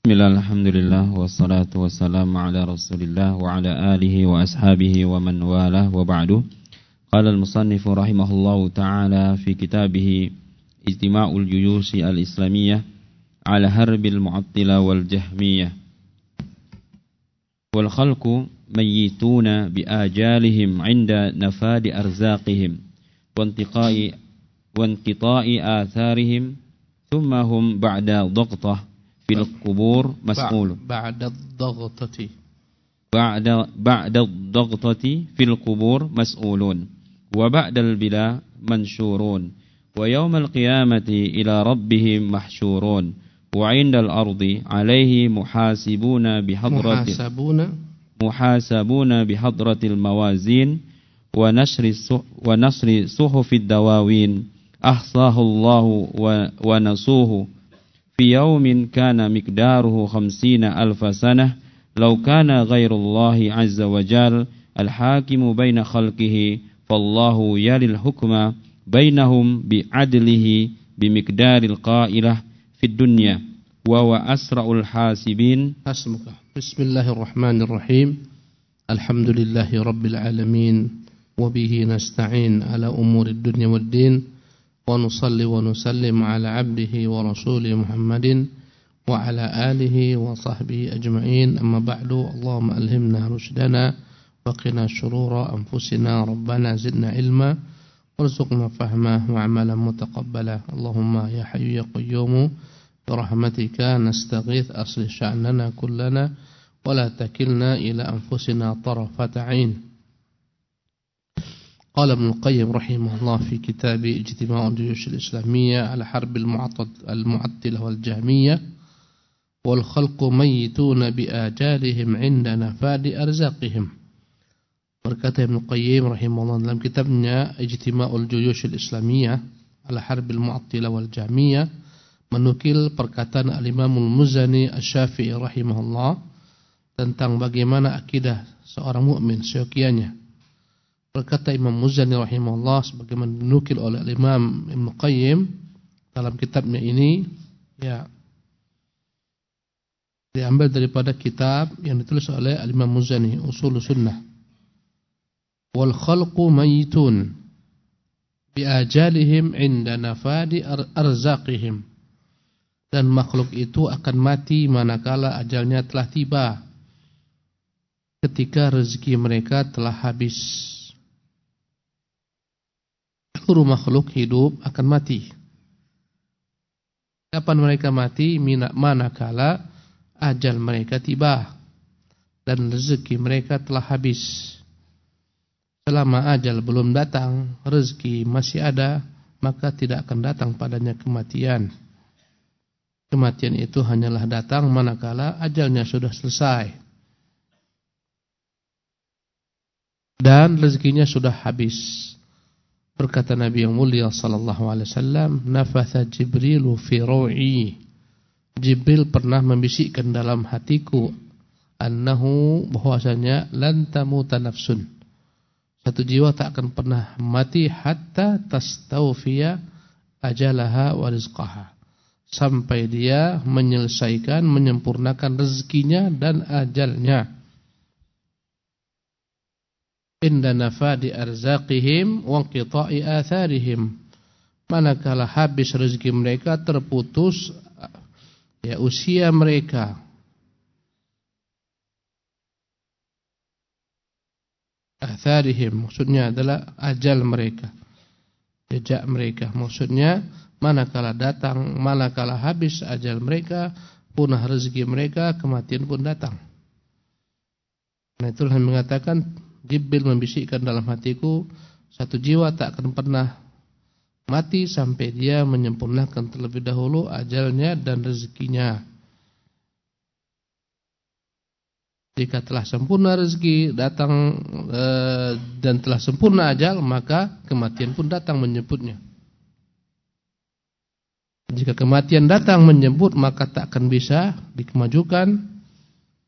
Bismillah, alhamdulillah, wassalatu wassalamu ala rasulillah wa ala alihi wa ashabihi wa man walah wa ba'du Qala al-musannifu rahimahullahu ta'ala fi kitabih Ijtima'ul Juyusi al-Islamiyah ala harbil mu'attila wal jahmiyah Wal khalqu mayyituna bi ajalihim 'inda nafadi arzaqihim wa intiqa'i wa inqita'i atharihim thumma hum ba'da dhaqtah في القبور مسؤول. بعد الضغطة. بعد بعد الضغطة في القبور مسؤولون وبعد البلاء منشورون ويوم القيامة إلى ربهم محشورون وعند الأرض عليه محاسبون بحضرة محاسبون. محاسبون بحضرة الموازين ونشر ونشر صحف الدواوين أحصاه الله ونسوه في يوم كان مقداره خمسين ألف سنة لو كان غير الله عز وجل الحاكم بين خلقه فالله يلي الحكم بينهم بعدله بمقدار القائلة في الدنيا وهو أسرع الحاسبين. بسم الله الرحمن الرحيم. الحمد لله رب العالمين وبه نستعين على أمور الدنيا والدين ونصلي ونسلم على عبده ورسوله محمد وعلى آله وصحبه أجمعين. أما بعد اللهم ألهمنا رشدنا وقنا شرور أنفسنا. ربنا زدنا علما وارزقنا فهما وعملا متقبلا. اللهم يا حي يا قيوم برحمتك نستغيث أصل شأننا كلنا ولا تكلنا إلى أنفسنا طرفة عين. قال ابن القيم رحمه الله في كتاب اجتماع الجيوش الإسلامية على حرب المعطلة والجهمية والخلق ميتون بآجالهم عند نفاد أرزاقهم بركات ابن القيم رحمه الله لم كتبنا اجتماع الجيوش الإسلامية على حرب المعطلة والجهمية menukil perkataan Al-Imamul Muzani Asy-Syafi'i rahimahullah tentang bagaimana akidah seorang مؤمن seyogianya. Berkata Imam Muzani rahimahullah sebagaimana dinukil oleh Imam Ibn Qayyim dalam kitabnya ini ya diambil daripada kitab yang ditulis oleh Imam Muzani Usul Sunnah. Wal khalqu mayitun bi ajalihim inda nafadi arzaqihim. Dan makhluk itu akan mati manakala ajalnya telah tiba. Ketika rezeki mereka telah habis seluruh makhluk hidup akan mati. Kapan mereka mati? Manakala ajal mereka tiba dan rezeki mereka telah habis. Selama ajal belum datang, rezeki masih ada, maka tidak akan datang padanya kematian. Kematian itu hanyalah datang manakala ajalnya sudah selesai. Dan rezekinya sudah habis. Berkata Nabi yang mulia sallallahu alaihi wasallam, "Nafatha Jibril fi ru'i." Jibril pernah membisikkan dalam hatiku annahu bahwasanya lan tamuta nafsun. Satu jiwa tak akan pernah mati hatta tastawfiya ajalaha wa rizqaha. Sampai dia menyelesaikan, menyempurnakan rezekinya dan ajalnya inda nafadi arzaqihim wa qita'i atharihim. Manakala habis rezeki mereka terputus ya usia mereka. Atharihim maksudnya adalah ajal mereka jejak mereka. Maksudnya manakala datang manakala habis ajal mereka punah rezeki mereka kematian pun datang. Nah itulah yang mengatakan Jibril membisikkan dalam hatiku satu jiwa tak akan pernah mati sampai dia menyempurnakan terlebih dahulu ajalnya dan rezekinya. Jika telah sempurna rezeki datang e, dan telah sempurna ajal, maka kematian pun datang menjemputnya. Jika kematian datang menjemput, maka tak akan bisa dikemajukan,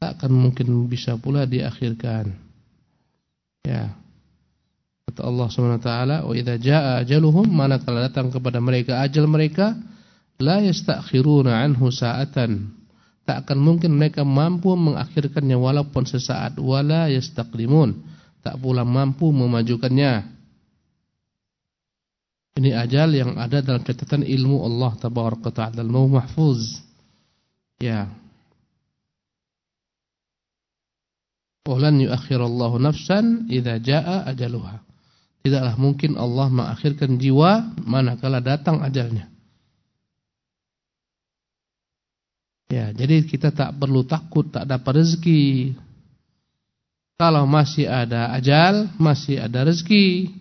tak akan mungkin bisa pula diakhirkan. Ya. Kata Allah SWT, "Wa idza jaa ajaluhum," manakala datang kepada mereka ajal mereka, la yastakhiruna anhu sa'atan. Tak akan mungkin mereka mampu mengakhirkannya walaupun sesaat wala yastaqdimun. Tak pula mampu memajukannya. Ini ajal yang ada dalam catatan ilmu Allah tabaraka taala al-mau mahfuz. Ya. Walan yuakhirallahu nafsan idza jaa ajaluha. Tidaklah mungkin Allah mengakhirkan jiwa manakala datang ajalnya. Ya, jadi kita tak perlu takut tak dapat rezeki. Kalau masih ada ajal, masih ada rezeki.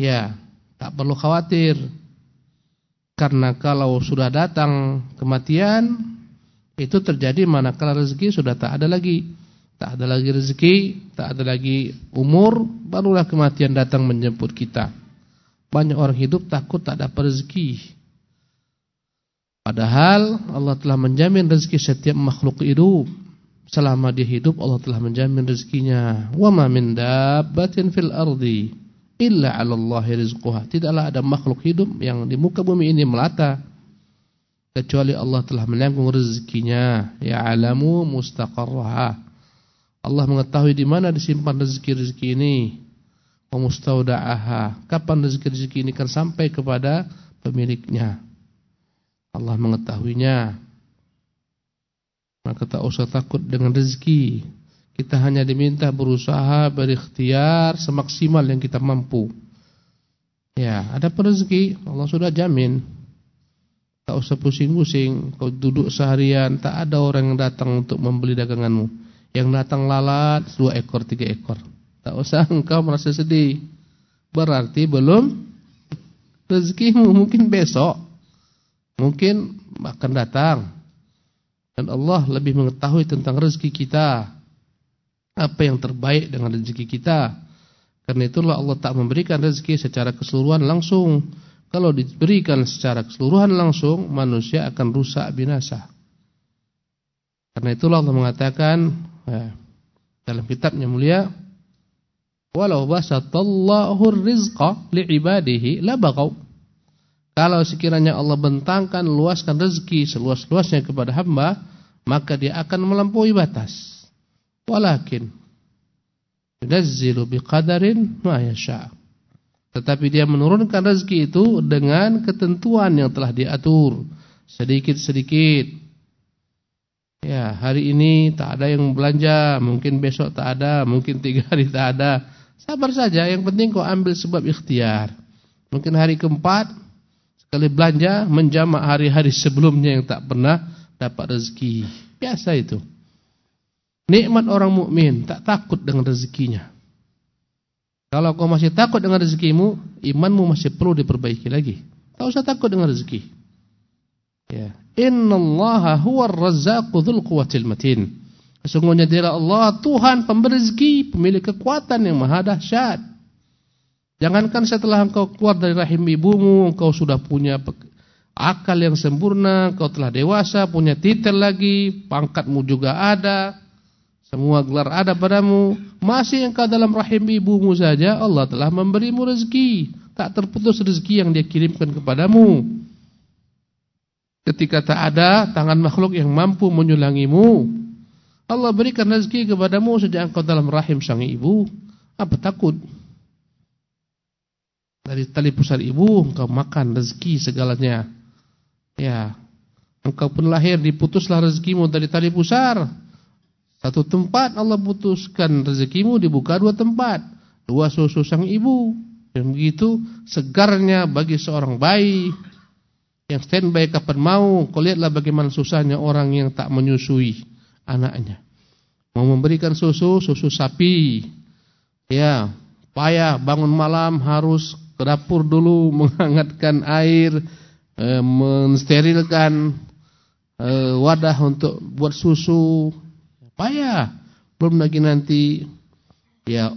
Ya, tak perlu khawatir. Karena kalau sudah datang kematian, itu terjadi manakala rezeki sudah tak ada lagi. Tak ada lagi rezeki, tak ada lagi umur, barulah kematian datang menjemput kita. Banyak orang hidup takut tak dapat rezeki. Padahal Allah telah menjamin rezeki setiap makhluk hidup. Selama dia hidup Allah telah menjamin rezekinya. Wa ma min dabbatin fil ardi illa 'ala Allahi rizquha. Tidaklah ada makhluk hidup yang di muka bumi ini melata kecuali Allah telah menanggung rezekinya. Ya'lamu mustaqarraha. Allah mengetahui di mana disimpan rezeki-rezeki ini. Wa mustauda'aha. Kapan rezeki-rezeki ini akan sampai kepada pemiliknya. Allah mengetahuinya. Maka tak usah takut dengan rezeki. Kita hanya diminta berusaha berikhtiar semaksimal yang kita mampu. Ya, ada rezeki Allah sudah jamin. Tak usah pusing-pusing. Kau duduk seharian, tak ada orang yang datang untuk membeli daganganmu. Yang datang lalat dua ekor, tiga ekor. Tak usah engkau merasa sedih. Berarti belum rezekimu mungkin besok mungkin akan datang. Dan Allah lebih mengetahui tentang rezeki kita. Apa yang terbaik dengan rezeki kita. Karena itulah Allah tak memberikan rezeki secara keseluruhan langsung. Kalau diberikan secara keseluruhan langsung, manusia akan rusak binasa. Karena itulah Allah mengatakan ya, dalam kitabnya mulia, "Walau basatallahu rizqa li'ibadihi labaghaw." Kalau sekiranya Allah bentangkan luaskan rezeki seluas-luasnya kepada hamba, maka dia akan melampaui batas. Walakin yunazzilu biqadarin ma yasha. Tetapi dia menurunkan rezeki itu dengan ketentuan yang telah diatur sedikit-sedikit. Ya, hari ini tak ada yang belanja, mungkin besok tak ada, mungkin tiga hari tak ada. Sabar saja, yang penting kau ambil sebab ikhtiar. Mungkin hari keempat Sekali belanja menjamak hari-hari sebelumnya yang tak pernah dapat rezeki. Biasa itu. Nikmat orang mukmin tak takut dengan rezekinya. Kalau kau masih takut dengan rezekimu, imanmu masih perlu diperbaiki lagi. Tak usah takut dengan rezeki. Ya. Innallaha huwar razzaqu quwwatil matin. Sesungguhnya dia Allah Tuhan pemberi rezeki, pemilik kekuatan yang maha dahsyat. Jangankan setelah engkau keluar dari rahim ibumu, engkau sudah punya akal yang sempurna, engkau telah dewasa, punya titel lagi, pangkatmu juga ada, semua gelar ada padamu. Masih engkau dalam rahim ibumu saja, Allah telah memberimu rezeki. Tak terputus rezeki yang dia kirimkan kepadamu. Ketika tak ada tangan makhluk yang mampu menyulangimu, Allah berikan rezeki kepadamu sejak engkau dalam rahim sang ibu. Apa takut? Dari tali pusar ibu engkau makan rezeki segalanya. Ya. Engkau pun lahir diputuslah rezekimu dari tali pusar. Satu tempat Allah putuskan rezekimu dibuka dua tempat. Dua susu sang ibu. Dan begitu segarnya bagi seorang bayi yang standby kapan mau. Kau lihatlah bagaimana susahnya orang yang tak menyusui anaknya. Mau memberikan susu, susu sapi. Ya, payah bangun malam harus ke dapur dulu menghangatkan air, e, mensterilkan e, wadah untuk buat susu. Payah. Belum lagi nanti ya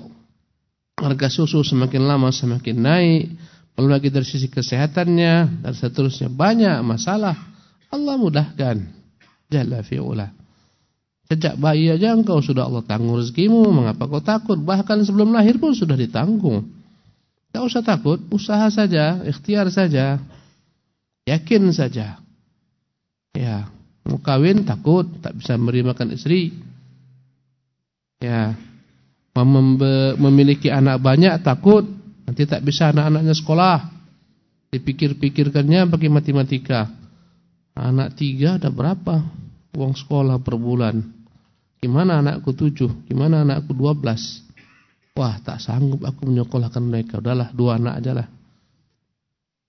harga susu semakin lama semakin naik. Belum lagi dari sisi kesehatannya dan seterusnya banyak masalah. Allah mudahkan. Jalla fi'ula. Sejak bayi aja engkau sudah Allah tanggung rezekimu, mengapa kau takut? Bahkan sebelum lahir pun sudah ditanggung. Tak usah takut, usaha saja, ikhtiar saja. Yakin saja. Ya, Mau kawin takut tak bisa memberi makan istri. Ya. Mem memiliki anak banyak takut nanti tak bisa anak-anaknya sekolah. Dipikir-pikirkannya bagi matematika. Anak tiga ada berapa uang sekolah per bulan? Gimana anakku tujuh? Gimana anakku dua belas? Wah tak sanggup aku menyekolahkan mereka. Udahlah dua anak aja lah.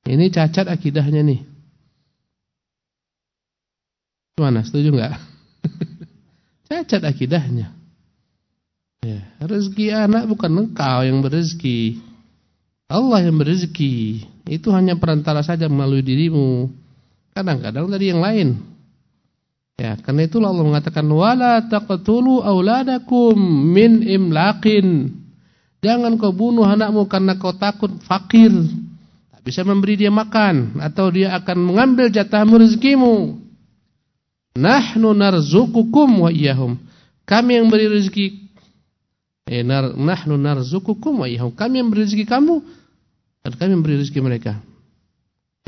Ini cacat akidahnya nih. Gimana? Setuju nggak? cacat akidahnya. Ya, rezeki anak bukan engkau yang berezeki. Allah yang berezeki. Itu hanya perantara saja melalui dirimu. Kadang-kadang dari yang lain. Ya, karena itulah Allah mengatakan wala taqtulu auladakum min imlaqin. Jangan kau bunuh anakmu karena kau takut fakir. Tak bisa memberi dia makan atau dia akan mengambil jatahmu rezekimu. Nahnu narzukukum wa iyyahum. Kami yang beri rezeki Nar, nahnu narzukukum wa iyyahum. Kami yang beri rezeki kamu dan kami memberi rezeki mereka.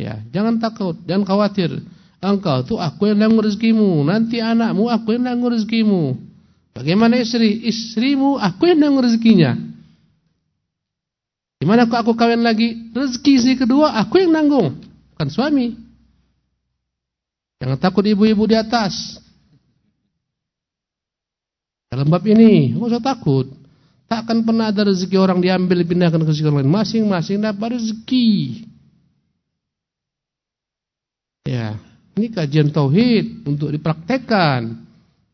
Ya, jangan takut, jangan khawatir. Engkau tuh aku yang nanggung rezekimu, nanti anakmu aku yang nanggung rezekimu. Bagaimana istri? Istrimu aku yang nanggung rezekinya. Gimana kok aku kawin lagi? Rezeki istri kedua aku yang nanggung, bukan suami. Jangan takut ibu-ibu di atas. Dalam bab ini, enggak usah takut. Tak akan pernah ada rezeki orang diambil dipindahkan ke rezeki lain. Masing-masing dapat rezeki. Ya, ini kajian tauhid untuk dipraktekkan,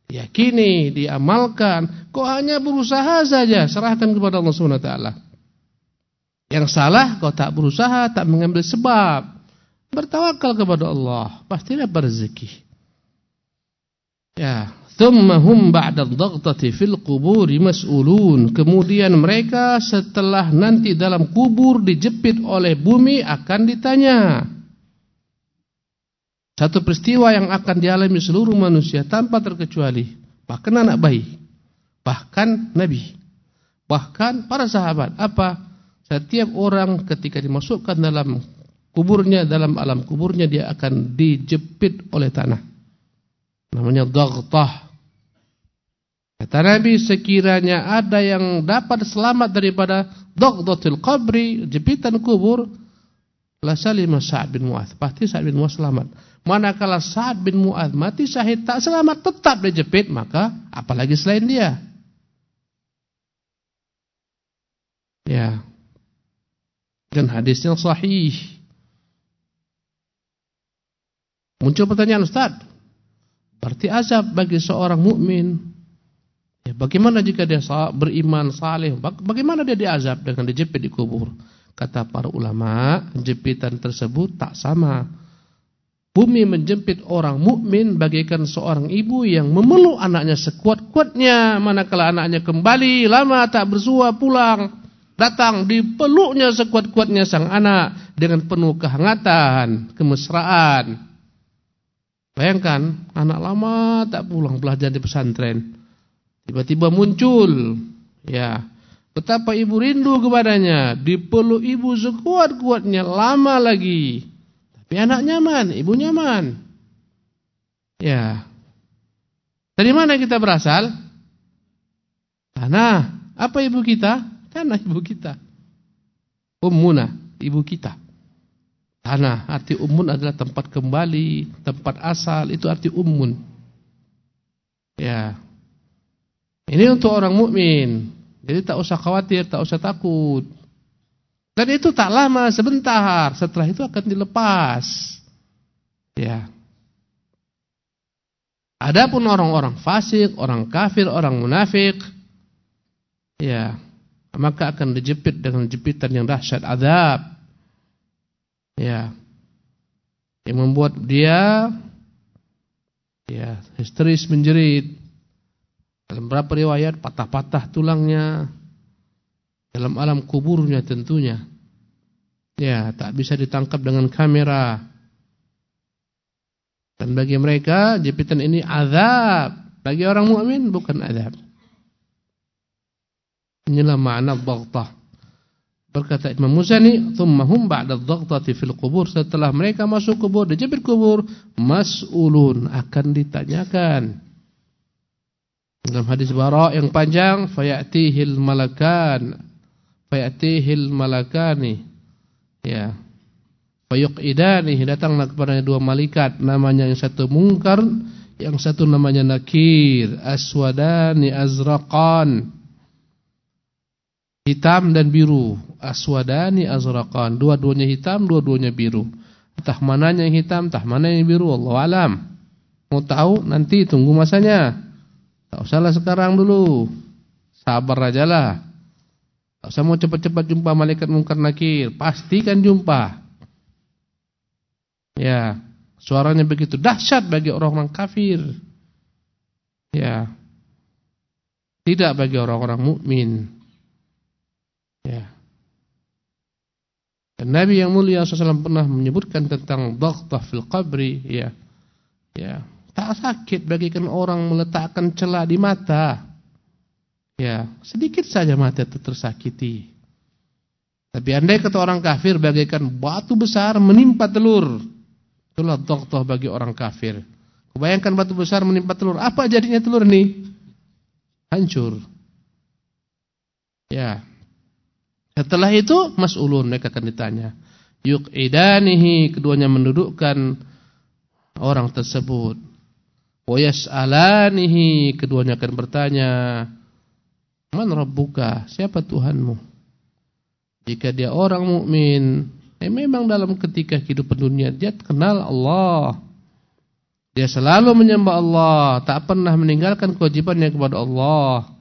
diyakini, diamalkan. Kok hanya berusaha saja, serahkan kepada Allah Subhanahu wa taala. Yang salah kau tak berusaha, tak mengambil sebab. Bertawakal kepada Allah, pasti dapat rezeki. Ya, Thumma hum ba'da dhaghtati fil quburi mas'ulun. Kemudian mereka setelah nanti dalam kubur dijepit oleh bumi akan ditanya. Satu peristiwa yang akan dialami seluruh manusia tanpa terkecuali. Bahkan anak bayi. Bahkan nabi. Bahkan para sahabat. Apa? Setiap orang ketika dimasukkan dalam kuburnya, dalam alam kuburnya dia akan dijepit oleh tanah. Namanya daghtah. Kata Nabi sekiranya ada yang dapat selamat daripada dagdatul qabri, jepitan kubur, la salima Sa'ad bin Mu'adz. Pasti Sa'ad bin Mu'adz selamat. Manakala Sa'ad bin Mu'adz mati syahid tak selamat tetap dijepit, maka apalagi selain dia. Ya. Dan hadisnya sahih. Muncul pertanyaan Ustaz, Berarti azab bagi seorang mukmin. Ya, bagaimana jika dia beriman saleh? Bagaimana dia diazab dengan dijepit di kubur? Kata para ulama, jepitan tersebut tak sama. Bumi menjepit orang mukmin bagaikan seorang ibu yang memeluk anaknya sekuat-kuatnya. Manakala anaknya kembali lama tak bersua pulang, datang dipeluknya sekuat-kuatnya sang anak dengan penuh kehangatan, kemesraan. Bayangkan, anak lama tak pulang belajar di pesantren. Tiba-tiba muncul, ya. Betapa ibu rindu kepadanya, dipeluk ibu sekuat-kuatnya lama lagi. Tapi anak nyaman, ibu nyaman. Ya. Dari mana kita berasal? Tanah. Apa ibu kita? Tanah ibu kita. Ummuna, ibu kita. Tanah, arti ummun adalah tempat kembali, tempat asal, itu arti ummun. Ya. Ini untuk orang mukmin. Jadi tak usah khawatir, tak usah takut. Dan itu tak lama, sebentar. Setelah itu akan dilepas. Ya. Adapun orang-orang fasik, orang kafir, orang munafik, ya, maka akan dijepit dengan jepitan yang dahsyat azab. Ya. Yang membuat dia ya histeris menjerit. Dalam beberapa riwayat patah-patah tulangnya dalam alam kuburnya tentunya. Ya, tak bisa ditangkap dengan kamera. Dan bagi mereka jepitan ini azab. Bagi orang mukmin bukan azab. Inilah makna baghtah. Berkata Imam Muzani, "Tsummahum ba'da adh-dhaghtati fil qubur." Setelah mereka masuk kubur, dijebit kubur, mas'ulun akan ditanyakan. Dalam hadis Bara yang panjang, fayatihil malakan. Fayatihil malakani. Ya. Fayuqidani datanglah kepadanya dua malaikat, namanya yang satu mungkar, yang satu namanya nakir, aswadani azraqan. Hitam dan biru, aswadani azraqan. Dua-duanya hitam, dua-duanya biru. Entah mananya yang hitam, entah mana yang biru, Allah alam. Mau tahu nanti tunggu masanya. Tak usahlah sekarang dulu. Sabar aja lah. Tak usah mau cepat-cepat jumpa malaikat mungkar nakir. Pastikan jumpa. Ya, suaranya begitu dahsyat bagi orang-orang kafir. Ya. Tidak bagi orang-orang mukmin. Ya. Dan Nabi yang mulia SAW pernah menyebutkan tentang daghtah fil qabri, ya. Ya, tak sakit bagikan orang meletakkan celah di mata. Ya, sedikit saja mata itu tersakiti. Tapi andai kata orang kafir bagaikan batu besar menimpa telur. Itulah daghtah bagi orang kafir. Kebayangkan batu besar menimpa telur, apa jadinya telur ini? Hancur. Ya. Setelah itu mas'ulun mereka akan ditanya. Yuqidanihi keduanya mendudukkan orang tersebut. Wa yas'alanihi keduanya akan bertanya, "Man rabbuka? Siapa Tuhanmu?" Jika dia orang mukmin, eh memang dalam ketika hidup dunia dia kenal Allah. Dia selalu menyembah Allah, tak pernah meninggalkan kewajibannya kepada Allah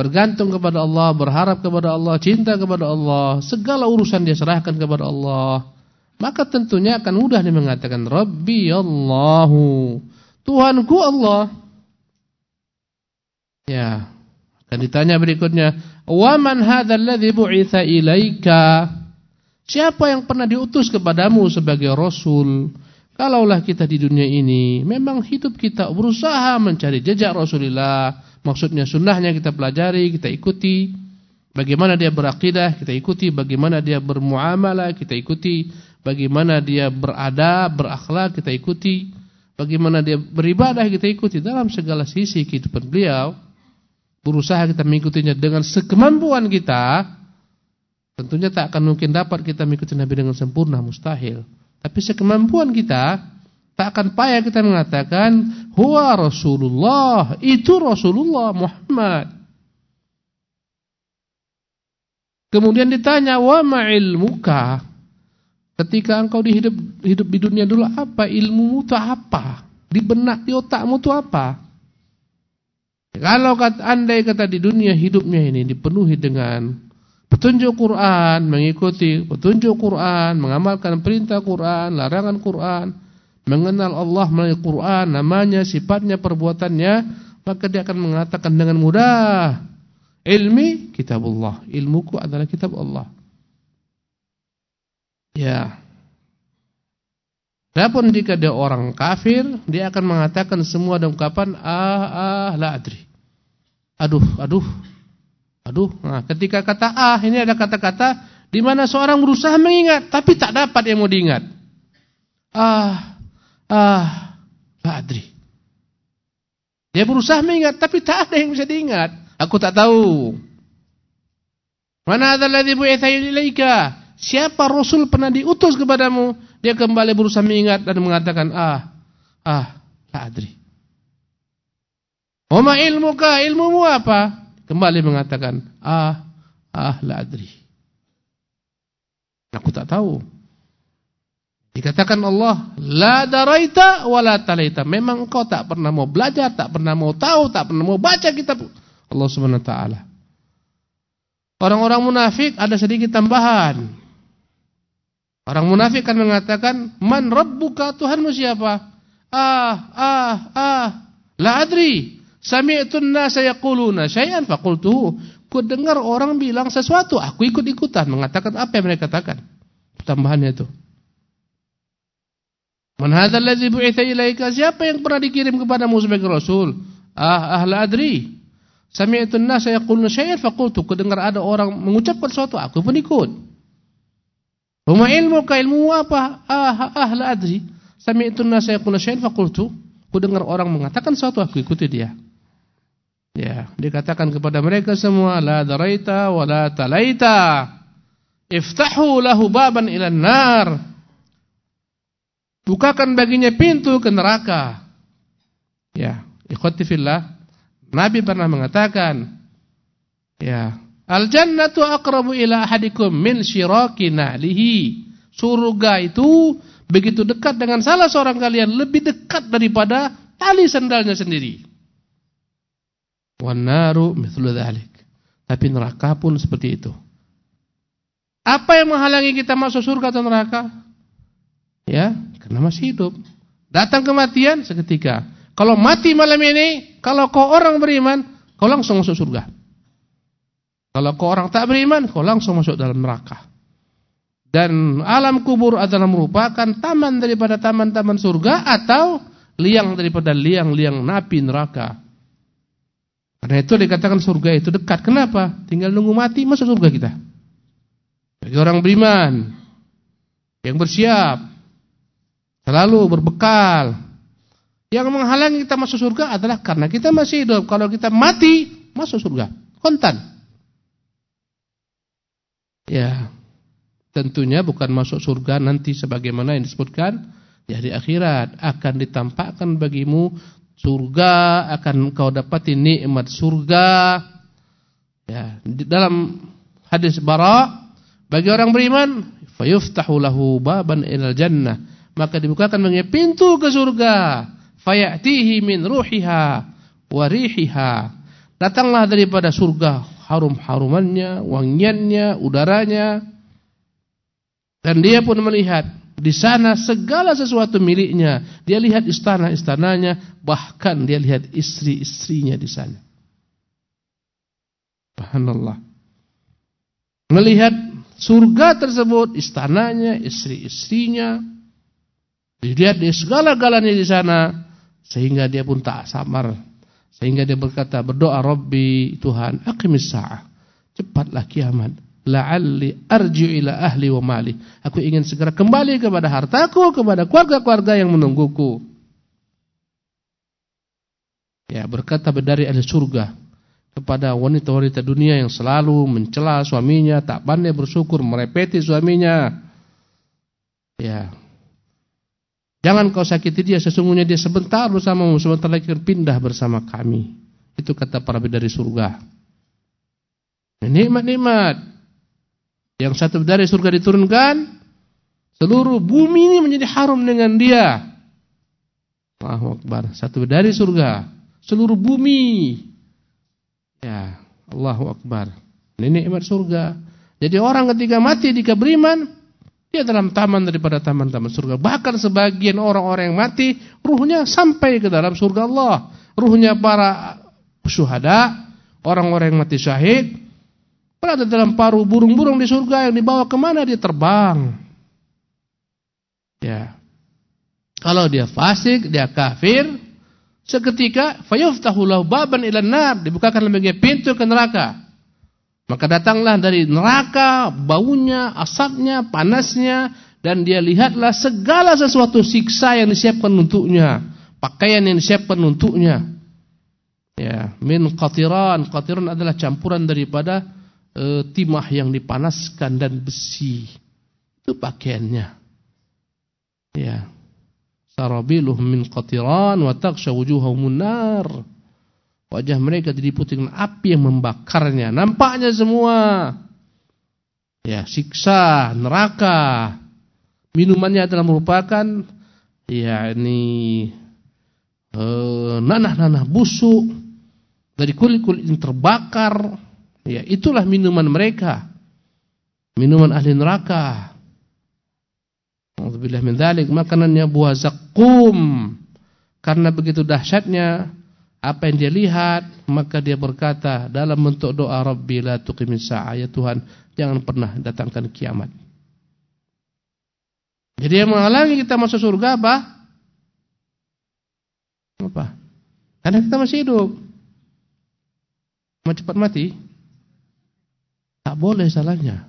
bergantung kepada Allah, berharap kepada Allah, cinta kepada Allah, segala urusan dia serahkan kepada Allah, maka tentunya akan mudah dia mengatakan Rabbi Allahu, Tuhanku Allah. Ya, akan ditanya berikutnya, "Wa man ilaika?" Siapa yang pernah diutus kepadamu sebagai rasul? Kalaulah kita di dunia ini memang hidup kita berusaha mencari jejak Rasulullah, Maksudnya sunnahnya kita pelajari, kita ikuti. Bagaimana dia berakidah, kita ikuti. Bagaimana dia bermuamalah, kita ikuti. Bagaimana dia berada, berakhlak, kita ikuti. Bagaimana dia beribadah, kita ikuti. Dalam segala sisi kehidupan beliau, berusaha kita mengikutinya dengan sekemampuan kita. Tentunya tak akan mungkin dapat kita mengikuti Nabi dengan sempurna, mustahil. Tapi sekemampuan kita, Tak akan payah kita mengatakan huwa Rasulullah, itu Rasulullah Muhammad. Kemudian ditanya wa ma ilmuka? Ketika engkau di hidup hidup di dunia dulu apa ilmumu itu apa? Di benak di otakmu itu apa? Kalau kata andai kata di dunia hidupnya ini dipenuhi dengan petunjuk Quran, mengikuti petunjuk Quran, mengamalkan perintah Quran, larangan Quran, mengenal Allah melalui Quran, namanya, sifatnya, perbuatannya, maka dia akan mengatakan dengan mudah, ilmi kitabullah, ilmuku adalah kitab Allah. Ya. Adapun jika dia orang kafir, dia akan mengatakan semua dengan ungkapan ah ah la adri. Aduh, aduh. Aduh. Nah, ketika kata ah ini ada kata-kata di mana seorang berusaha mengingat tapi tak dapat yang mau diingat. Ah, Ah, Pak Adri. Dia berusaha mengingat, tapi tak ada yang bisa diingat. Aku tak tahu. Mana ada lagi bu'itha ilaika? Siapa Rasul pernah diutus kepadamu? Dia kembali berusaha mengingat dan mengatakan, ah, ah, Pak Adri. Oma ilmuka, ilmumu apa? Kembali mengatakan, ah, ah, la adri. Aku tak tahu. Dikatakan Allah, la daraita wa la talaita. Memang engkau tak pernah mau belajar, tak pernah mau tahu, tak pernah mau baca kitab Allah Subhanahu wa taala. Orang-orang munafik ada sedikit tambahan. Orang munafik kan mengatakan, "Man rabbuka? Tuhanmu siapa?" Ah, ah, ah, la adri. Sami'tu an-nasa yaquluna syai'an faqultu. Ku dengar orang bilang sesuatu, aku ikut-ikutan mengatakan apa yang mereka katakan. Tambahannya itu. Man hadzal ladzi bu'itsa ilaika? Siapa yang pernah dikirim kepadamu sebagai rasul? Ah, ahla adri. Sami'tu an-nasa yaquluna syai'an faqultu, kedengar ada orang mengucapkan sesuatu, aku pun ikut. Wa ilmu ka ilmu apa? Ah, ah la adri. Sami'tu an-nasa yaquluna syai'an faqultu, kudengar orang mengatakan sesuatu, aku ikuti dia. Ya, dikatakan kepada mereka semua la daraita wa la talaita. Iftahu lahu baban ila nar. Bukakan baginya pintu ke neraka. Ya, ikhwati fillah. Nabi pernah mengatakan, ya, al-jannatu aqrabu ila ahadikum min syiraki na'lihi. Surga itu begitu dekat dengan salah seorang kalian, lebih dekat daripada tali sandalnya sendiri. Wan naru mithlu dhalik. Tapi neraka pun seperti itu. Apa yang menghalangi kita masuk surga atau neraka? Ya, karena masih hidup. Datang kematian seketika. Kalau mati malam ini, kalau kau orang beriman, kau langsung masuk surga. Kalau kau orang tak beriman, kau langsung masuk dalam neraka. Dan alam kubur adalah merupakan taman daripada taman-taman surga atau liang daripada liang-liang napi neraka. Karena itu dikatakan surga itu dekat. Kenapa? Tinggal nunggu mati masuk surga kita. Bagi orang beriman yang bersiap, selalu berbekal. Yang menghalangi kita masuk surga adalah karena kita masih hidup. Kalau kita mati, masuk surga. Kontan. Ya, tentunya bukan masuk surga nanti sebagaimana yang disebutkan di hari akhirat akan ditampakkan bagimu surga akan kau dapati nikmat surga ya di dalam hadis bara bagi orang beriman fayuftahu lahu baban ilal jannah maka dibukakan baginya pintu ke surga fayatihi min ruhiha wa rihiha datanglah daripada surga harum-harumannya wangiannya udaranya dan dia pun melihat di sana segala sesuatu miliknya. Dia lihat istana-istananya, bahkan dia lihat istri-istrinya di sana. Subhanallah. Melihat surga tersebut, istananya, istri-istrinya. Dilihat di segala-galanya di sana sehingga dia pun tak samar. Sehingga dia berkata, berdoa Rabbi Tuhan, aqimis sa'ah. Cepatlah kiamat la'alli arji'u ila ahli wa mali. Aku ingin segera kembali kepada hartaku, kepada keluarga-keluarga yang menungguku. Ya, berkata dari ahli surga kepada wanita-wanita dunia yang selalu mencela suaminya, tak pandai bersyukur, merepeti suaminya. Ya. Jangan kau sakiti dia, sesungguhnya dia sebentar bersamamu, sebentar lagi pindah bersama kami. Itu kata para bidari surga. Nikmat-nikmat yang satu dari surga diturunkan, seluruh bumi ini menjadi harum dengan dia. Allahu Akbar. Satu dari surga, seluruh bumi. Ya, Allahu Akbar. Ini nikmat surga. Jadi orang ketika mati di beriman, dia dalam taman daripada taman-taman surga. Bahkan sebagian orang-orang yang mati, ruhnya sampai ke dalam surga Allah. Ruhnya para syuhada, orang-orang yang mati syahid, Berada dalam paru burung-burung di surga yang dibawa ke mana dia terbang. Ya. Kalau dia fasik, dia kafir, seketika fayuftahu lahu baban ilan nar, dibukakan baginya pintu ke neraka. Maka datanglah dari neraka baunya, asapnya, panasnya dan dia lihatlah segala sesuatu siksa yang disiapkan untuknya, pakaian yang disiapkan untuknya. Ya, min qatiran. Qatiran adalah campuran daripada e, timah yang dipanaskan dan besi. Itu pakaiannya. Ya. Sarabiluh min qatiran wa taghsha wujuhahum nar. Wajah mereka diliputi dengan api yang membakarnya. Nampaknya semua. Ya, siksa, neraka. Minumannya adalah merupakan ya ini eh, nanah-nanah busuk dari kulit-kulit yang terbakar Ya, itulah minuman mereka. Minuman ahli neraka. Alhamdulillah min dzalik, makanannya buah zakum. Karena begitu dahsyatnya apa yang dia lihat, maka dia berkata dalam bentuk doa Rabbi la sa'a ya Tuhan, jangan pernah datangkan kiamat. Jadi yang menghalangi kita masuk surga apa? Apa? Karena kita masih hidup. Mau cepat mati? Tak boleh salahnya.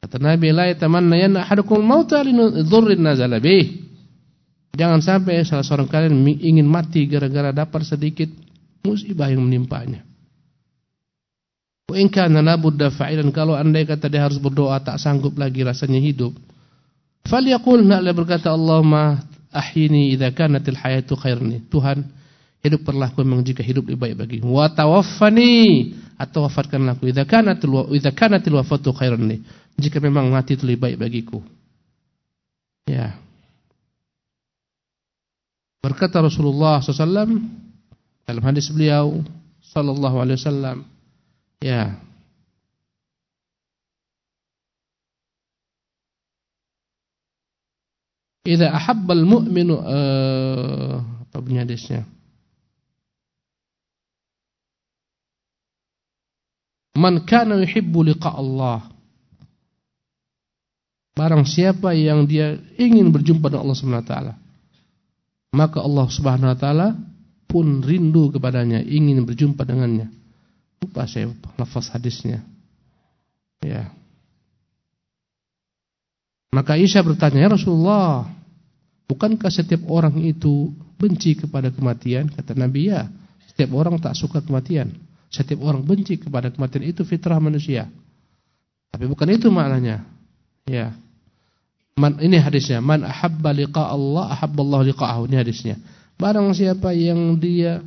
Kata Nabi la yatamanna yanna ahadukum mauta li nazala bih. Jangan sampai salah seorang kalian ingin mati gara-gara dapat sedikit musibah yang menimpanya. Wa in kana kalau andai kata dia harus berdoa tak sanggup lagi rasanya hidup. Falyaqul na'la berkata Allahumma ahyini idza kanatil hayatu khairni. Tuhan, hidupkanlah aku memang jika hidup lebih baik bagiku. Wa tawaffani atau wafatkanlah aku idza kanatil idza kanatil wafatu khairni. Jika memang mati itu lebih baik bagiku. Ya. Berkata Rasulullah SAW dalam hadis beliau sallallahu alaihi wasallam, ya. Idza ahabba al-mu'minu uh, apa bunyi hadisnya? Man kana yuhibbu liqa Allah. Barang siapa yang dia ingin berjumpa dengan Allah Subhanahu wa taala maka Allah Subhanahu wa taala pun rindu kepadanya, ingin berjumpa dengannya. Lupa saya lafaz hadisnya. Ya. Maka Aisyah bertanya, "Ya Rasulullah, bukankah setiap orang itu benci kepada kematian?" Kata Nabi, "Ya, setiap orang tak suka kematian. Setiap orang benci kepada kematian itu fitrah manusia." Tapi bukan itu maknanya. Ya. Man, ini hadisnya, man ahabba liqa Allah ahabballahu liqa'ahu ini hadisnya. Barang siapa yang dia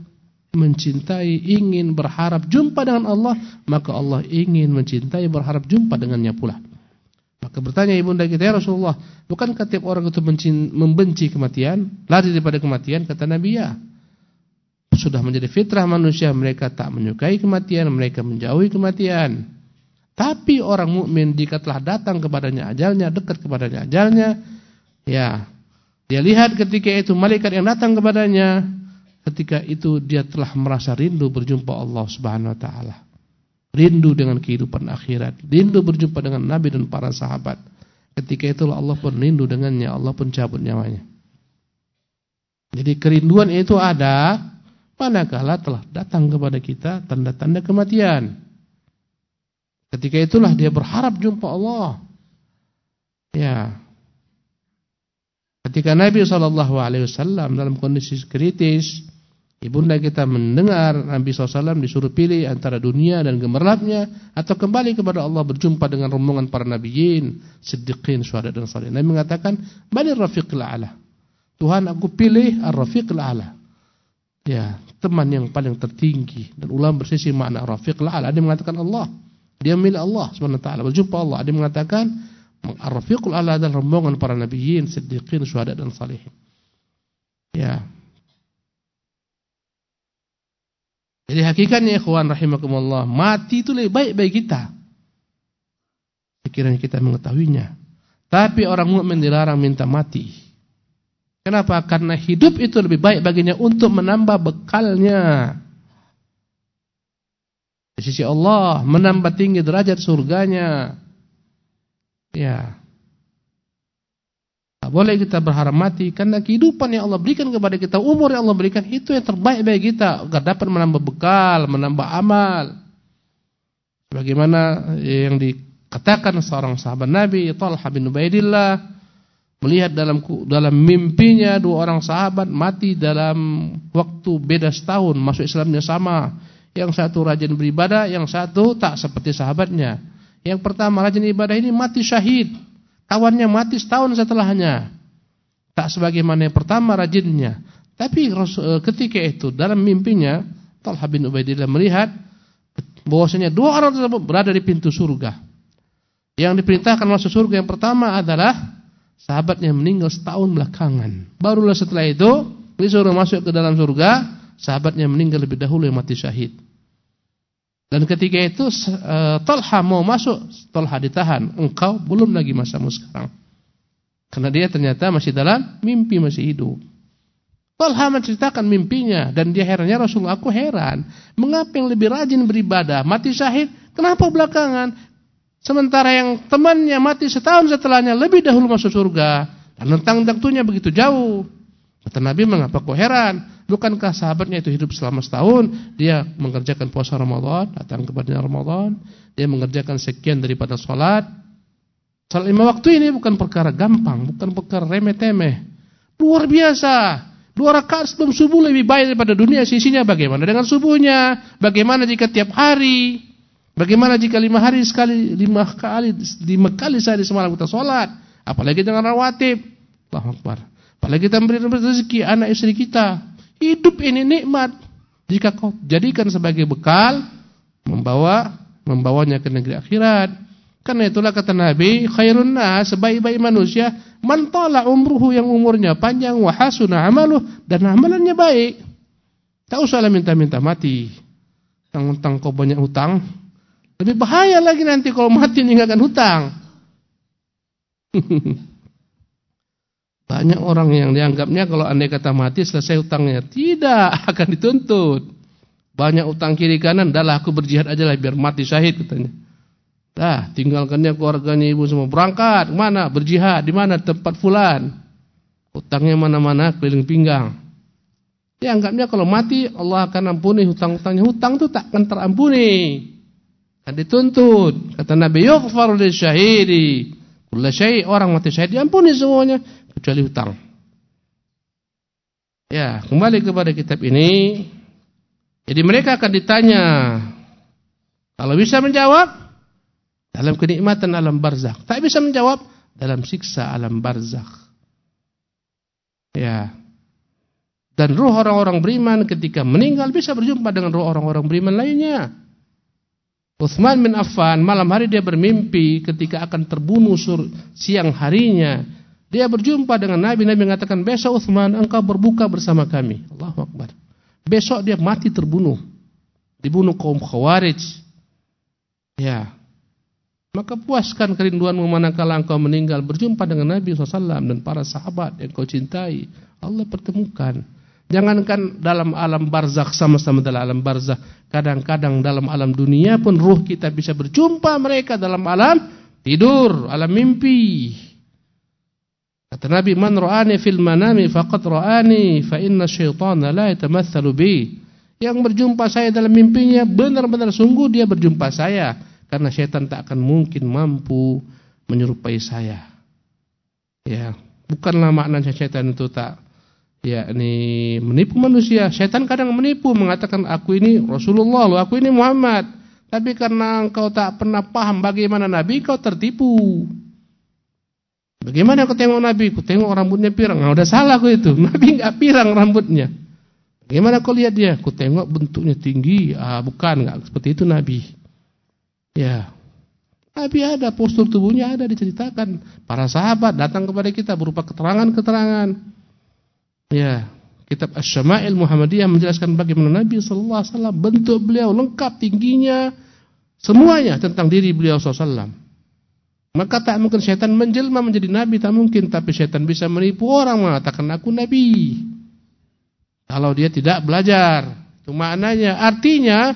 mencintai, ingin berharap jumpa dengan Allah, maka Allah ingin mencintai, berharap jumpa dengannya pula. Maka bertanya ibunda kita, ya Rasulullah, bukankah tiap orang itu membenci kematian, lari daripada kematian? Kata Nabi, ya. Sudah menjadi fitrah manusia, mereka tak menyukai kematian, mereka menjauhi kematian. Tapi orang mukmin jika telah datang kepadanya ajalnya, dekat kepadanya ajalnya, ya, dia lihat ketika itu malaikat yang datang kepadanya, ketika itu dia telah merasa rindu berjumpa Allah Subhanahu wa taala. Rindu dengan kehidupan akhirat, rindu berjumpa dengan nabi dan para sahabat. Ketika itulah Allah pun rindu dengannya, Allah pun cabut nyawanya. Jadi kerinduan itu ada manakala telah datang kepada kita tanda-tanda kematian. Ketika itulah dia berharap jumpa Allah. Ya. Ketika Nabi Wasallam dalam kondisi kritis, ibunda kita mendengar Nabi SAW disuruh pilih antara dunia dan gemerlapnya atau kembali kepada Allah berjumpa dengan rombongan para nabiyin, siddiqin, syuhada dan salih. Nabi mengatakan, "Bani rafiqil a'la." Tuhan, aku pilih ar-rafiqil a'la. Ya, teman yang paling tertinggi dan ulama bersisi makna rafiqil a'la. Dia mengatakan Allah. Dia milik Allah SWT. Berjumpa Allah. Dia mengatakan, Ar-Rafiqul Allah adalah rombongan para nabiyin, siddiqin, syuhada dan salihin. Ya. Jadi hakikatnya ikhwan rahimakumullah, mati itu lebih baik bagi kita. Sekiranya kita mengetahuinya. Tapi orang mukmin dilarang minta mati. Kenapa? Karena hidup itu lebih baik baginya untuk menambah bekalnya. Di sisi Allah menambah tinggi derajat surganya. Ya. Tak boleh kita berharap mati karena kehidupan yang Allah berikan kepada kita, umur yang Allah berikan itu yang terbaik bagi kita agar dapat menambah bekal, menambah amal. Bagaimana yang dikatakan seorang sahabat Nabi Talha bin Ubaidillah melihat dalam dalam mimpinya dua orang sahabat mati dalam waktu beda setahun, masuk Islamnya sama. Yang satu rajin beribadah, yang satu tak seperti sahabatnya. Yang pertama rajin ibadah ini mati syahid. Kawannya mati setahun setelahnya. Tak sebagaimana yang pertama rajinnya. Tapi eh, ketika itu dalam mimpinya Talha bin Ubaidillah melihat bahwasanya dua orang tersebut berada di pintu surga. Yang diperintahkan masuk surga yang pertama adalah sahabatnya meninggal setahun belakangan. Barulah setelah itu disuruh masuk ke dalam surga sahabatnya meninggal lebih dahulu yang mati syahid. Dan ketika itu uh, Talha mau masuk, Talha ditahan. Engkau belum lagi masamu sekarang. Karena dia ternyata masih dalam mimpi, masih hidup. Talha menceritakan mimpinya dan dia herannya Rasulullah, aku heran. Mengapa yang lebih rajin beribadah, mati syahid, kenapa belakangan? Sementara yang temannya mati setahun setelahnya lebih dahulu masuk surga. Dan tentang waktunya begitu jauh. Kata Nabi, mengapa kau heran? Bukankah sahabatnya itu hidup selama setahun? Dia mengerjakan puasa Ramadan, datang kepada Ramadan. Dia mengerjakan sekian daripada sholat. Salat lima waktu ini bukan perkara gampang, bukan perkara remeh-temeh. Luar biasa. Dua rakaat sebelum subuh lebih baik daripada dunia sisinya. Bagaimana dengan subuhnya? Bagaimana jika tiap hari? Bagaimana jika lima hari sekali, lima kali, lima kali sehari semalam kita sholat? Apalagi dengan rawatib. Allahu Akbar. Apalagi kita memberi rezeki anak istri kita. Hidup ini nikmat. Jika kau jadikan sebagai bekal membawa membawanya ke negeri akhirat. Karena itulah kata Nabi, khairun nas sebaik-baik manusia man tala umruhu yang umurnya panjang wa hasuna amaluh dan amalannya baik. Tak usahlah minta-minta mati. Tang-tang kau banyak hutang. Lebih bahaya lagi nanti kalau mati meninggalkan hutang. Banyak orang yang dianggapnya kalau andai kata mati selesai utangnya. Tidak, akan dituntut. Banyak utang kiri kanan, dahlah aku berjihad aja lah biar mati syahid katanya. Dah, tinggalkannya keluarganya ibu semua berangkat. Mana? Berjihad. Di mana? Tempat fulan. Utangnya mana-mana keliling pinggang. Dia anggapnya kalau mati Allah akan ampuni hutang-hutangnya. Hutang itu tak akan terampuni. Kan dituntut. Kata Nabi, "Yughfar syahidi. Kullu syai' orang mati syahid diampuni semuanya kecuali hutang. Ya, kembali kepada kitab ini. Jadi mereka akan ditanya. Kalau bisa menjawab dalam kenikmatan alam barzakh, tak bisa menjawab dalam siksa alam barzakh. Ya. Dan ruh orang-orang beriman ketika meninggal bisa berjumpa dengan ruh orang-orang beriman lainnya. Uthman bin Affan malam hari dia bermimpi ketika akan terbunuh siang harinya dia berjumpa dengan Nabi, Nabi mengatakan, besok Uthman engkau berbuka bersama kami. Allahu Akbar. Besok dia mati terbunuh. Dibunuh kaum Khawarij. Ya. Maka puaskan kerinduanmu manakala engkau meninggal berjumpa dengan Nabi SAW dan para sahabat yang kau cintai. Allah pertemukan. Jangankan dalam alam barzakh sama-sama dalam alam barzakh. Kadang-kadang dalam alam dunia pun ruh kita bisa berjumpa mereka dalam alam tidur, alam mimpi. Kata Nabi, "Man ra'ani fil manami faqad ra'ani, fa inna syaitana la yatamatsalu bi." Yang berjumpa saya dalam mimpinya benar-benar sungguh dia berjumpa saya karena syaitan tak akan mungkin mampu menyerupai saya. Ya, bukanlah maknanya syaitan itu tak ya ini menipu manusia. Syaitan kadang menipu mengatakan aku ini Rasulullah, loh, aku ini Muhammad. Tapi karena engkau tak pernah paham bagaimana Nabi, kau tertipu. Bagaimana aku tengok Nabi? Aku tengok rambutnya pirang. Nah, udah salah aku itu. Nabi enggak pirang rambutnya. Bagaimana kau lihat dia? Aku tengok bentuknya tinggi. Ah, bukan, enggak seperti itu Nabi. Ya. Nabi ada, postur tubuhnya ada diceritakan. Para sahabat datang kepada kita berupa keterangan-keterangan. Ya. Kitab Asy-Syama'il Muhammadiyah menjelaskan bagaimana Nabi sallallahu alaihi wasallam bentuk beliau lengkap tingginya semuanya tentang diri beliau sallallahu alaihi wasallam. Maka tak mungkin syaitan menjelma menjadi nabi tak mungkin tapi syaitan bisa menipu orang mengatakan aku nabi. Kalau dia tidak belajar. Itu maknanya artinya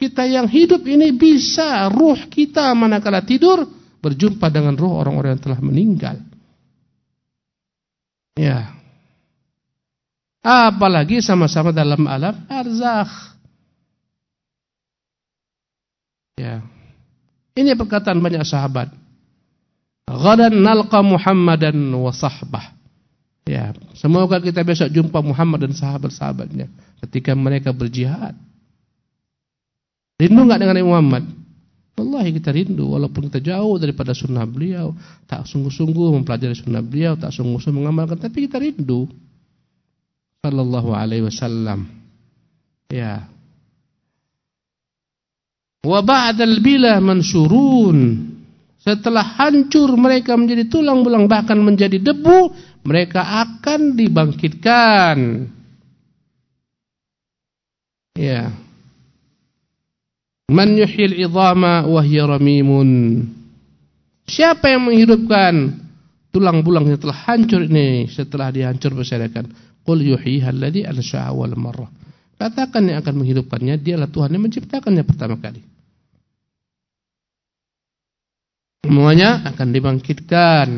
kita yang hidup ini bisa ruh kita manakala tidur berjumpa dengan ruh orang-orang yang telah meninggal. Ya. Apalagi sama-sama dalam alam arzakh. Ya. Ini perkataan banyak sahabat. Ghadan nalqa Muhammadan wa sahbah. Ya, semoga kita besok jumpa Muhammad dan sahabat-sahabatnya ketika mereka berjihad. Rindu enggak dengan Muhammad? Wallahi kita rindu walaupun kita jauh daripada sunnah beliau, tak sungguh-sungguh mempelajari sunnah beliau, tak sungguh-sungguh mengamalkan, tapi kita rindu. Sallallahu alaihi wasallam. Ya. Wa ba'dal bila mansurun setelah hancur mereka menjadi tulang belang bahkan menjadi debu, mereka akan dibangkitkan. Ya. Man yuhyil idhama wa hiya ramimun. Siapa yang menghidupkan tulang belang yang telah hancur ini setelah dihancur berserakan? Qul yuhyiha alladhi ansha'a wal marrah. Katakan yang akan menghidupkannya dialah Tuhan yang menciptakannya pertama kali. Semuanya akan dibangkitkan.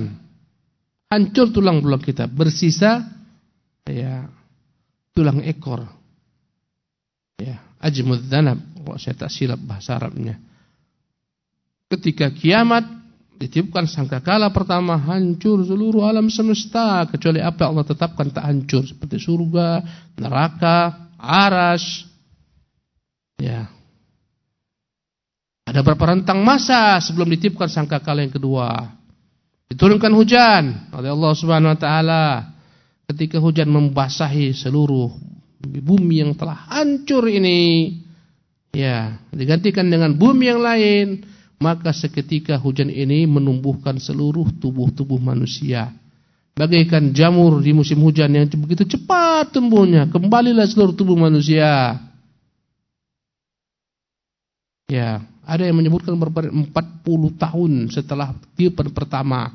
Hancur tulang belulang kita, bersisa ya tulang ekor. Ya, ajmud dzanab, saya tak silap bahasa Arabnya. Ketika kiamat ditiupkan sangkakala pertama hancur seluruh alam semesta kecuali apa Allah tetapkan tak hancur seperti surga, neraka, aras. Ya. Ada beberapa rentang masa sebelum ditiupkan sangkakala yang kedua. Diturunkan hujan oleh Allah Subhanahu wa taala. Ketika hujan membasahi seluruh bumi yang telah hancur ini, ya, digantikan dengan bumi yang lain, maka seketika hujan ini menumbuhkan seluruh tubuh-tubuh manusia. Bagaikan jamur di musim hujan yang begitu cepat tumbuhnya, kembalilah seluruh tubuh manusia. Ya, ada yang menyebutkan 40 tahun setelah tiupan pertama.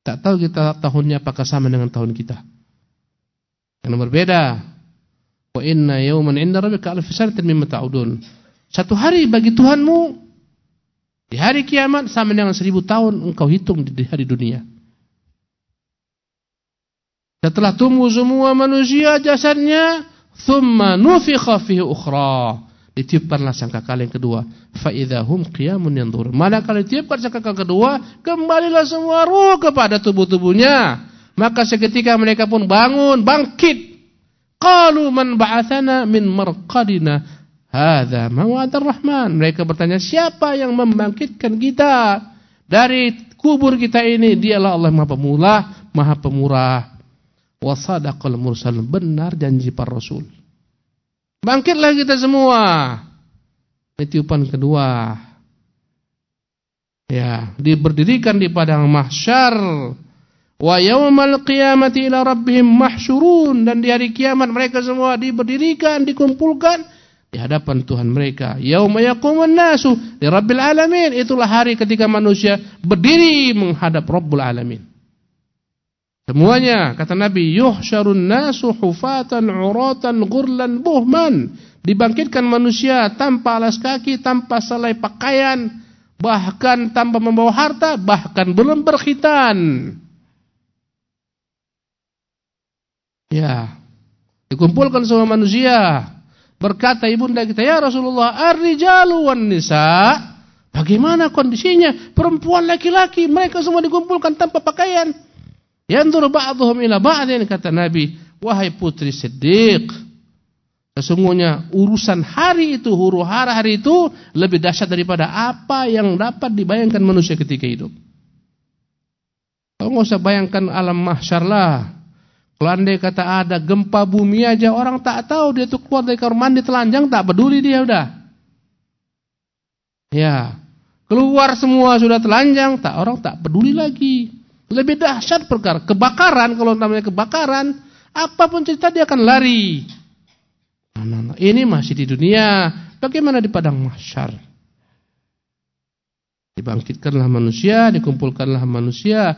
Tak tahu kita tahunnya apakah sama dengan tahun kita. Yang berbeda. Wa inna yawman 'inda rabbika alf sanatin mimma ta'udun. Satu hari bagi Tuhanmu di hari kiamat sama dengan seribu tahun engkau hitung di hari dunia. Setelah tumbuh semua manusia jasadnya, thumma nufikha fihi ukhra ditiupkanlah sangkakala yang kedua. Fa idzahum qiyamun yanzur. Manakala ditiupkan sangkakala kedua kembalilah semua ruh kepada tubuh-tubuhnya. Maka seketika mereka pun bangun bangkit. Qalu man ba'athana min marqadina? Hadza mawa'adur rahman. Mereka bertanya siapa yang membangkitkan kita? Dari kubur kita ini dialah Allah Maha Pemurah Maha Pemurah. Wa sadaqal mursal. Benar janji para rasul Bangkitlah kita semua. Tiupan kedua. Ya, diberdirikan di padang mahsyar. Wa yaumal qiyamati ila rabbihim mahsyurun dan di hari kiamat mereka semua diberdirikan, dikumpulkan di hadapan Tuhan mereka. Yauma yaqumun nasu li rabbil alamin. Itulah hari ketika manusia berdiri menghadap Rabbul alamin. Semuanya kata Nabi yuhsyarun nasu hufatan uratan ghurlan buhman. Dibangkitkan manusia tanpa alas kaki tanpa selai pakaian bahkan tanpa membawa harta bahkan belum berkhitan. Ya dikumpulkan semua manusia. Berkata ibunda kita ya Rasulullah ar-rijalu wan nisa. Bagaimana kondisinya? Perempuan laki-laki mereka semua dikumpulkan tanpa pakaian Yandur ba'dhum ila ba'din kata Nabi, wahai putri Siddiq, sesungguhnya urusan hari itu, huru hara hari itu lebih dahsyat daripada apa yang dapat dibayangkan manusia ketika hidup. Kau nggak usah bayangkan alam mahsyar lah. Kalau andai kata ada gempa bumi aja orang tak tahu dia tuh keluar dari kamar mandi telanjang tak peduli dia udah. Ya, keluar semua sudah telanjang tak orang tak peduli lagi. Lebih dahsyat perkara kebakaran kalau namanya kebakaran, apa pun cerita dia akan lari. Ini masih di dunia, bagaimana di padang mahsyar? Dibangkitkanlah manusia, dikumpulkanlah manusia,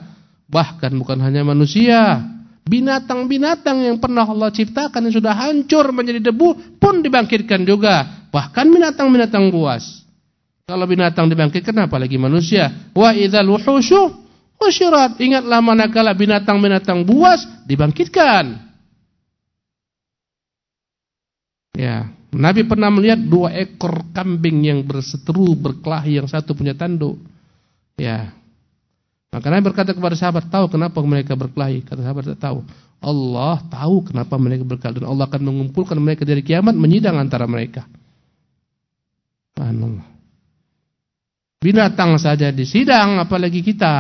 bahkan bukan hanya manusia, binatang-binatang yang pernah Allah ciptakan yang sudah hancur menjadi debu pun dibangkitkan juga, bahkan binatang-binatang buas. Kalau binatang dibangkitkan apalagi manusia? Wa idzal wuhusyu Usyirat, ingatlah manakala binatang-binatang buas dibangkitkan. Ya, Nabi pernah melihat dua ekor kambing yang berseteru, berkelahi, yang satu punya tanduk. Ya. Maka Nabi berkata kepada sahabat, tahu kenapa mereka berkelahi? Kata sahabat, tak tahu. Allah tahu kenapa mereka berkelahi dan Allah akan mengumpulkan mereka dari kiamat menyidang antara mereka. Subhanallah. Binatang saja disidang apalagi kita.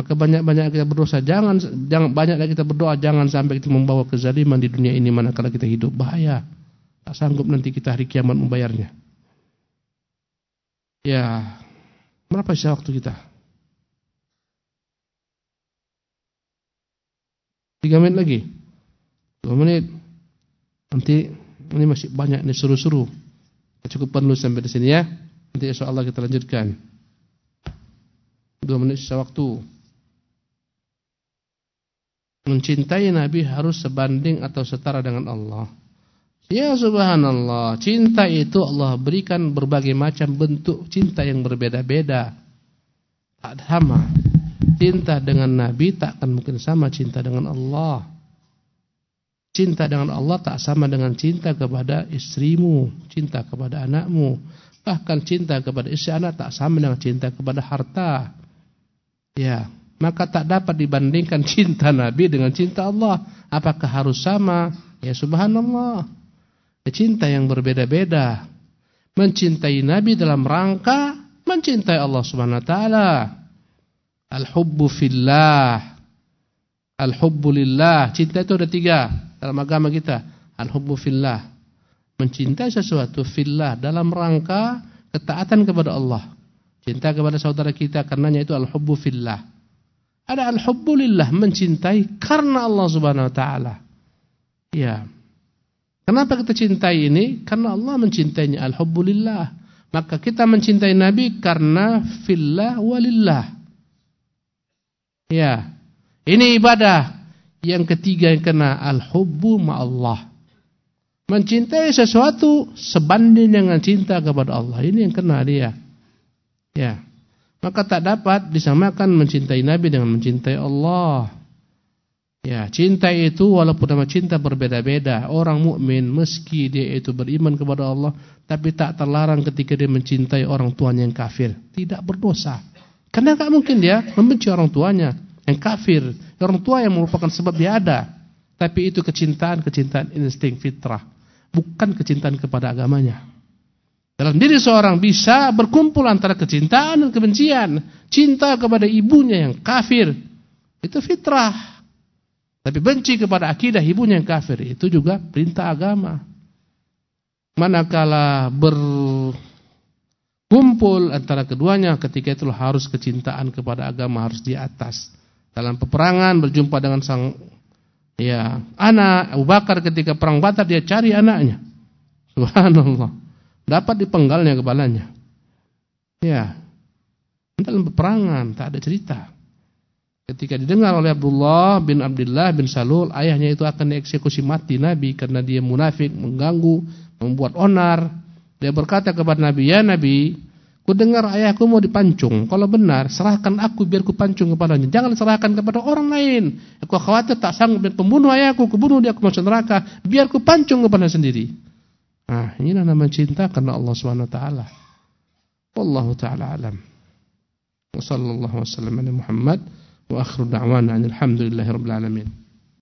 Maka banyak-banyak kita berdosa, jangan jangan banyaklah kita berdoa jangan sampai kita membawa kezaliman di dunia ini manakala kita hidup bahaya. Tak sanggup nanti kita hari kiamat membayarnya. Ya, berapa sisa waktu kita? Tiga menit lagi, dua menit. Nanti ini masih banyak nih seru-seru. Cukup perlu sampai di sini ya. Nanti insya Allah kita lanjutkan. Dua menit sisa waktu. Mencintai Nabi harus sebanding atau setara dengan Allah. Ya subhanallah, cinta itu Allah berikan berbagai macam bentuk cinta yang berbeda-beda. Tak sama. Cinta dengan Nabi tak akan mungkin sama cinta dengan Allah. Cinta dengan Allah tak sama dengan cinta kepada istrimu, cinta kepada anakmu. Bahkan cinta kepada istri anak tak sama dengan cinta kepada harta. Ya, maka tak dapat dibandingkan cinta Nabi dengan cinta Allah. Apakah harus sama? Ya subhanallah. Cinta yang berbeda-beda. Mencintai Nabi dalam rangka mencintai Allah Subhanahu wa taala. Al-hubbu fillah. Al-hubbu lillah. Cinta itu ada tiga dalam agama kita al-hubbu fillah mencintai sesuatu fillah dalam rangka ketaatan kepada Allah cinta kepada saudara kita karenanya itu al-hubbu fillah ada al-hubbu lillah mencintai karena Allah Subhanahu wa taala ya kenapa kita cintai ini karena Allah mencintainya al-hubbu lillah maka kita mencintai Nabi karena fillah walillah ya ini ibadah yang ketiga yang kena al-hubbu ma'allah. Mencintai sesuatu sebanding dengan cinta kepada Allah. Ini yang kena dia. Ya. Maka tak dapat disamakan mencintai Nabi dengan mencintai Allah. Ya, cinta itu walaupun nama cinta berbeda-beda. Orang mukmin meski dia itu beriman kepada Allah, tapi tak terlarang ketika dia mencintai orang tuanya yang kafir, tidak berdosa. Karena tak mungkin dia membenci orang tuanya yang kafir, orang tua yang merupakan sebab dia ada. Tapi itu kecintaan, kecintaan insting fitrah, bukan kecintaan kepada agamanya. Dalam diri seorang bisa berkumpul antara kecintaan dan kebencian. Cinta kepada ibunya yang kafir, itu fitrah. Tapi benci kepada akidah ibunya yang kafir, itu juga perintah agama. Manakala berkumpul antara keduanya ketika itu harus kecintaan kepada agama harus di atas dalam peperangan berjumpa dengan sang ya anak Abu Bakar ketika perang Badar dia cari anaknya. Subhanallah. Dapat dipenggalnya kepalanya. Ya. Dalam peperangan tak ada cerita. Ketika didengar oleh Abdullah bin Abdullah bin Salul, ayahnya itu akan dieksekusi mati Nabi karena dia munafik, mengganggu, membuat onar. Dia berkata kepada Nabi, "Ya Nabi, Ku dengar ayahku mau dipancung. Kalau benar, serahkan aku biar ku pancung kepadanya. Jangan serahkan kepada orang lain. Aku khawatir tak sanggup dan pembunuh ayahku, ku bunuh dia aku masuk neraka. Biar ku pancung kepada sendiri. Nah, inilah nama cinta karena Allah Subhanahu wa taala. Wallahu taala alam. Wa sallallahu wasallam ala Muhammad wa akhiru da'wana alhamdulillahirabbil alamin.